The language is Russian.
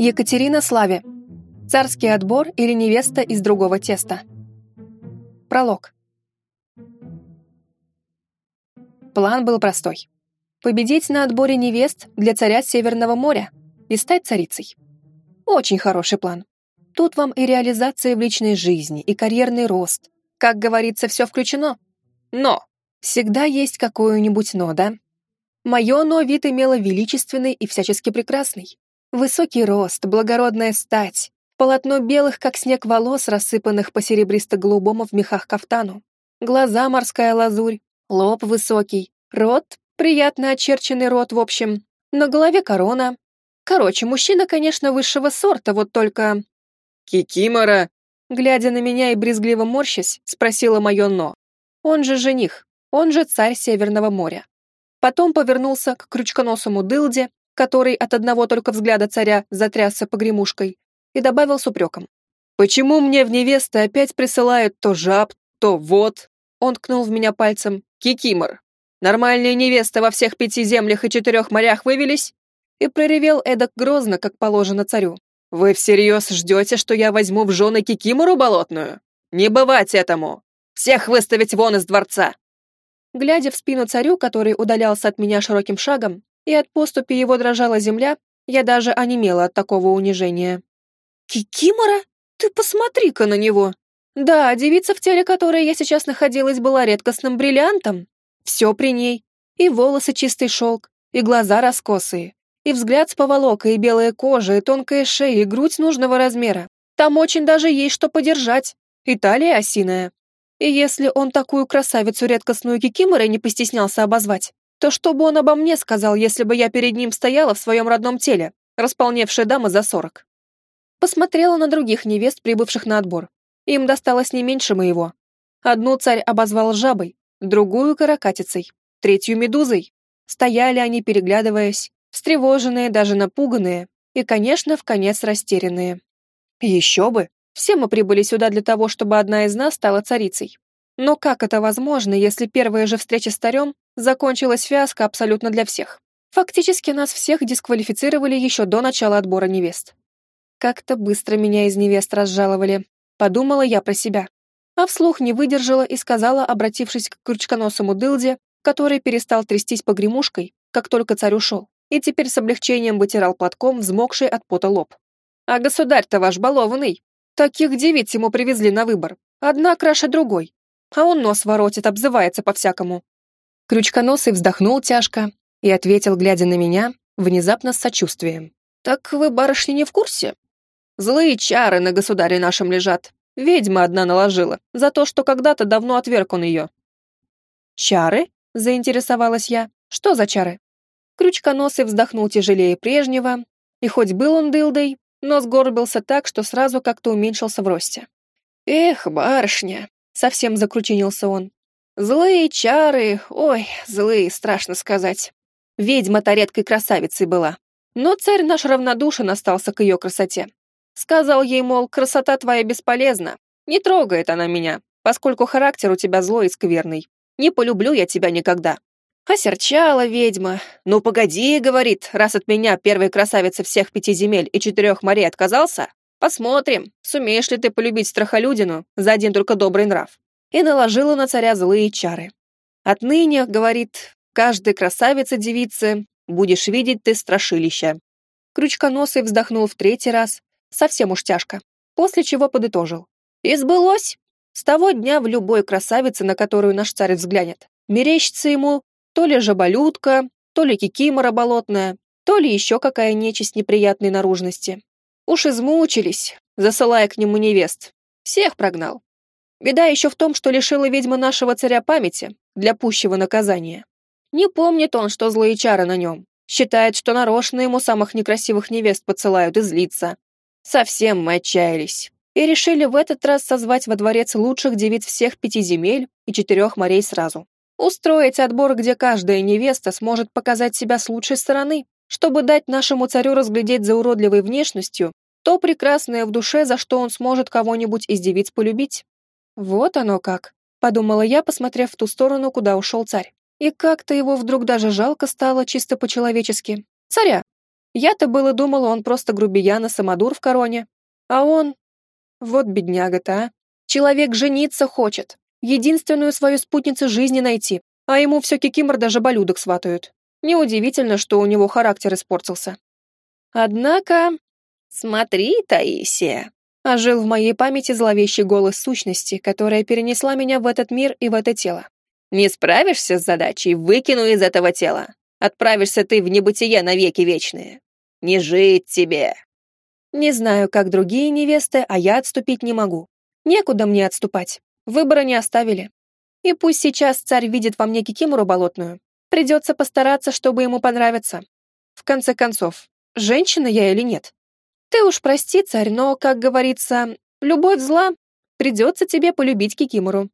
Екатерина Славе. Царский отбор или невеста из другого теста. Пролог. План был простой. Победить на отборе невест для царя Северного моря и стать царицей. Очень хороший план. Тут вам и реализация в личной жизни, и карьерный рост. Как говорится, все включено. Но! Всегда есть какое-нибудь «но», да? Мое «но» вид имело величественный и всячески прекрасный. Высокий рост, благородная стать, полотно белых, как снег волос, рассыпанных по серебристо-голубому в мехах кафтану, глаза морская лазурь, лоб высокий, рот, приятно очерченный рот, в общем, на голове корона. Короче, мужчина, конечно, высшего сорта, вот только... «Кикимора!» Глядя на меня и брезгливо морщась, спросила мое «но». Он же жених, он же царь Северного моря. Потом повернулся к крючконосому дылде, который от одного только взгляда царя затрясся погремушкой, и добавил с упреком. «Почему мне в невесты опять присылают то жаб, то вот?» Он ткнул в меня пальцем. «Кикимор! Нормальные невесты во всех пяти землях и четырех морях вывелись?» И проревел эдак грозно, как положено царю. «Вы всерьез ждете, что я возьму в жены кикимору болотную? Не бывать этому! Всех выставить вон из дворца!» Глядя в спину царю, который удалялся от меня широким шагом, и от поступи его дрожала земля, я даже онемела от такого унижения. «Кикимора? Ты посмотри-ка на него!» Да, девица, в теле которой я сейчас находилась, была редкостным бриллиантом. Все при ней. И волосы чистый шелк, и глаза раскосые, и взгляд с поволокой, и белая кожа, и тонкая шея, и грудь нужного размера. Там очень даже есть что подержать. И талия осиная. И если он такую красавицу редкостную кикиморой не постеснялся обозвать, то что бы он обо мне сказал, если бы я перед ним стояла в своем родном теле, располневшая дама за сорок? Посмотрела на других невест, прибывших на отбор. Им досталось не меньше моего. Одну царь обозвал жабой, другую — каракатицей, третью — медузой. Стояли они, переглядываясь, встревоженные, даже напуганные, и, конечно, в конец растерянные. Еще бы! Все мы прибыли сюда для того, чтобы одна из нас стала царицей. Но как это возможно, если первая же встреча с царем закончилась фиаско абсолютно для всех? Фактически нас всех дисквалифицировали еще до начала отбора невест. Как-то быстро меня из невест разжаловали, подумала я про себя. А вслух не выдержала и сказала, обратившись к крючконосому дылде, который перестал трястись погремушкой, как только царь ушел, и теперь с облегчением вытирал платком взмокший от пота лоб. «А государь-то ваш балованный! Таких девиц ему привезли на выбор, одна краше другой, а он нос воротит, обзывается по-всякому». Крючконосый вздохнул тяжко и ответил, глядя на меня, внезапно с сочувствием. «Так вы, барышни, не в курсе? Злые чары на государе нашем лежат. Ведьма одна наложила, за то, что когда-то давно отверг он ее». «Чары?» — заинтересовалась я. «Что за чары?» Крючконосый вздохнул тяжелее прежнего, и хоть был он дылдой, но сгорбился так, что сразу как-то уменьшился в росте. «Эх, барышня!» Совсем закручинился он. Злые чары, ой, злые, страшно сказать. Ведьма-то редкой красавицей была. Но царь наш равнодушен остался к ее красоте. Сказал ей, мол, красота твоя бесполезна. Не трогает она меня, поскольку характер у тебя злой и скверный. Не полюблю я тебя никогда. Осерчала ведьма. «Ну погоди», — говорит, раз от меня первой красавицы всех пяти земель и четырех морей отказался, Посмотрим, сумеешь ли ты полюбить страхолюдину за один только добрый нрав. И наложила на царя злые чары. Отныне, говорит, каждой красавице-девице будешь видеть ты страшилища. Крючконосый вздохнул в третий раз, совсем уж тяжко, после чего подытожил. И сбылось. С того дня в любой красавице, на которую наш царь взглянет, мерещится ему то ли жаболютка, то ли кикимора болотная, то ли еще какая нечисть неприятной наружности. Уж измучились, засылая к нему невест. Всех прогнал. Беда еще в том, что лишила ведьма нашего царя памяти для пущего наказания. Не помнит он, что злые чары на нем. Считает, что нарочно ему самых некрасивых невест подсылают и злится. Совсем мы отчаялись. И решили в этот раз созвать во дворец лучших девиц всех пяти земель и четырех морей сразу. Устроить отбор, где каждая невеста сможет показать себя с лучшей стороны, чтобы дать нашему царю разглядеть за уродливой внешностью то прекрасное в душе, за что он сможет кого-нибудь из девиц полюбить. Вот оно как, подумала я, посмотрев в ту сторону, куда ушел царь. И как-то его вдруг даже жалко стало чисто по-человечески. Царя! Я-то было думала, он просто грубиян и самодур в короне. А он... Вот бедняга-то, а. Человек жениться хочет. Единственную свою спутницу жизни найти. А ему все кикимор даже болюдок сватают. Неудивительно, что у него характер испортился. Однако... Смотри, Таисия. Ожил в моей памяти зловещий голос сущности, которая перенесла меня в этот мир и в это тело. Не справишься с задачей, выкину из этого тела. Отправишься ты в небытие навеки вечные. Не жить тебе. Не знаю, как другие невесты, а я отступить не могу. Некуда мне отступать. Выбора не оставили. И пусть сейчас царь видит во мне кикимору болотную, придется постараться, чтобы ему понравиться. В конце концов, женщина я или нет? Ты уж прости, царь, но, как говорится, любовь зла, придется тебе полюбить кикимору.